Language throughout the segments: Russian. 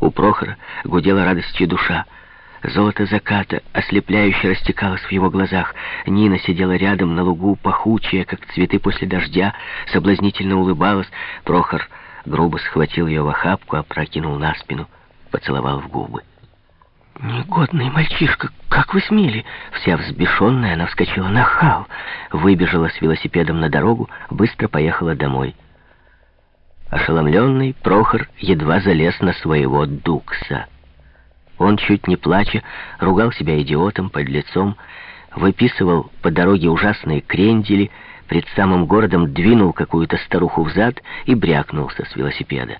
У Прохора гудела радостью душа. Золото заката ослепляюще растекалось в его глазах. Нина сидела рядом на лугу, пахучая, как цветы после дождя, соблазнительно улыбалась. Прохор грубо схватил ее в охапку, опрокинул на спину, поцеловал в губы. «Негодный мальчишка, как вы смели?» Вся взбешенная, она вскочила на хал, выбежала с велосипедом на дорогу, быстро поехала домой. Ошеломленный, Прохор едва залез на своего дукса. Он, чуть не плача, ругал себя идиотом, подлецом, выписывал по дороге ужасные крендели, пред самым городом двинул какую-то старуху в зад и брякнулся с велосипеда.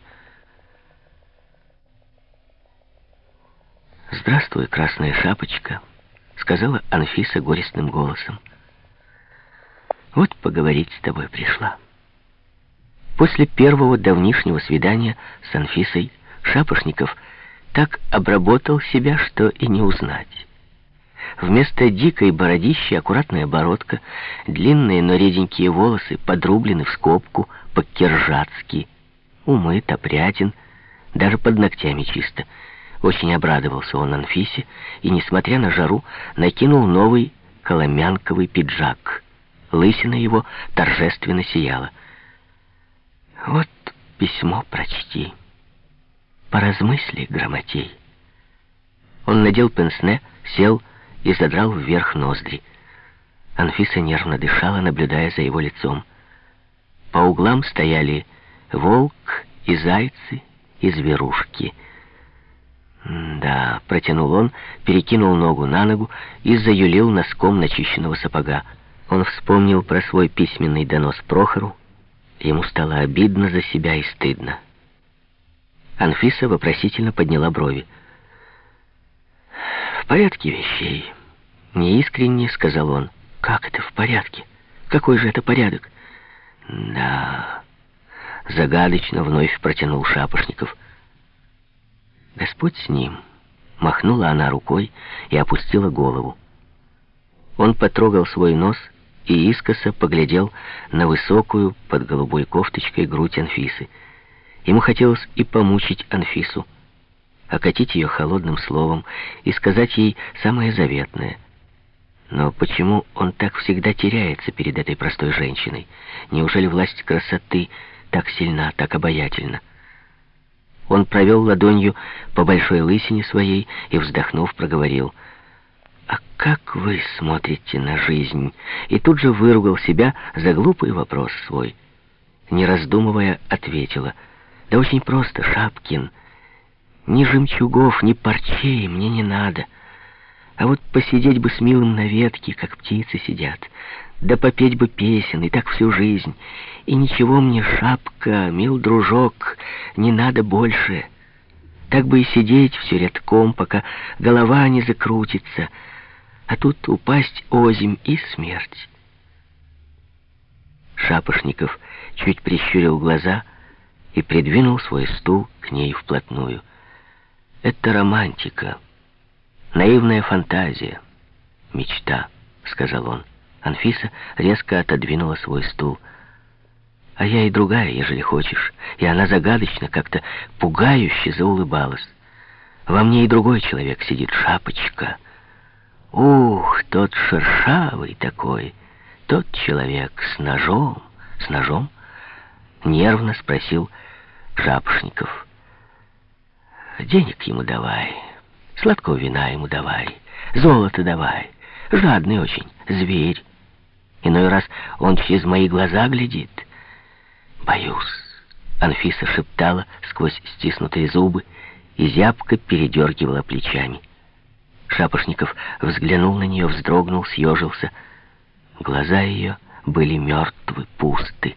«Здравствуй, красная шапочка», — сказала Анфиса горестным голосом. «Вот поговорить с тобой пришла». После первого давнишнего свидания с Анфисой Шапошников так обработал себя, что и не узнать. Вместо дикой бородищи аккуратная бородка, длинные, но реденькие волосы подрублены в скобку, по-киржацки, умыт, опрятен, даже под ногтями чисто — очень обрадовался он Анфисе и, несмотря на жару, накинул новый коломянковый пиджак. Лысина его торжественно сияла. «Вот письмо прочти. Поразмысли, грамотей». Он надел пенсне, сел и задрал вверх ноздри. Анфиса нервно дышала, наблюдая за его лицом. По углам стояли волк и зайцы, и зверушки — «Да», — протянул он, перекинул ногу на ногу и заюлил носком начищенного сапога. Он вспомнил про свой письменный донос Прохору. Ему стало обидно за себя и стыдно. Анфиса вопросительно подняла брови. «В порядке вещей», — неискренне сказал он. «Как это в порядке? Какой же это порядок?» «Да...» — загадочно вновь протянул Шапошников. Господь с ним. Махнула она рукой и опустила голову. Он потрогал свой нос и искоса поглядел на высокую под голубой кофточкой грудь Анфисы. Ему хотелось и помучить Анфису, окатить ее холодным словом и сказать ей самое заветное. Но почему он так всегда теряется перед этой простой женщиной? Неужели власть красоты так сильна, так обаятельна? Он провел ладонью по большой лысине своей и, вздохнув, проговорил. «А как вы смотрите на жизнь?» И тут же выругал себя за глупый вопрос свой. Не раздумывая, ответила. «Да очень просто, Шапкин. Ни жемчугов, ни парчей мне не надо. А вот посидеть бы с милым на ветке, как птицы сидят, да попеть бы песен, и так всю жизнь. И ничего мне, шапка, мил дружок, не надо больше. Так бы и сидеть все рядком, пока голова не закрутится, а тут упасть озимь и смерть. Шапошников чуть прищурил глаза и придвинул свой стул к ней вплотную. «Это романтика, наивная фантазия, мечта», — сказал он. Анфиса резко отодвинула свой стул. «А я и другая, ежели хочешь». И она загадочно, как-то пугающе заулыбалась. «Во мне и другой человек сидит, шапочка. Ух, тот шершавый такой, тот человек с ножом». «С ножом?» — нервно спросил Шапошников. «Денег ему давай, сладкого вина ему давай, золото давай, жадный очень, зверь». Иной раз он через мои глаза глядит. Боюсь. Анфиса шептала сквозь стиснутые зубы и зябко передергивала плечами. Шапошников взглянул на нее, вздрогнул, съежился. Глаза ее были мертвы, пусты.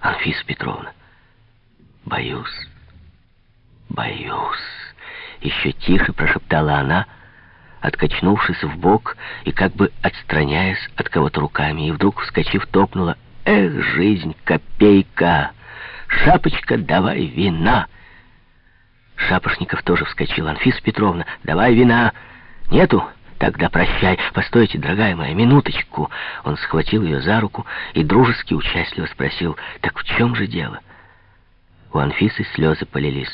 Анфиса Петровна, боюсь, боюсь. Еще тише прошептала она, — откачнувшись в бок и как бы отстраняясь от кого-то руками, и вдруг, вскочив, топнула «Эх, жизнь, копейка! Шапочка, давай вина!» Шапошников тоже вскочил. «Анфиса Петровна, давай вина!» «Нету? Тогда прощай. Постойте, дорогая моя, минуточку!» Он схватил ее за руку и дружески участливо спросил «Так в чем же дело?» У Анфисы слезы полились.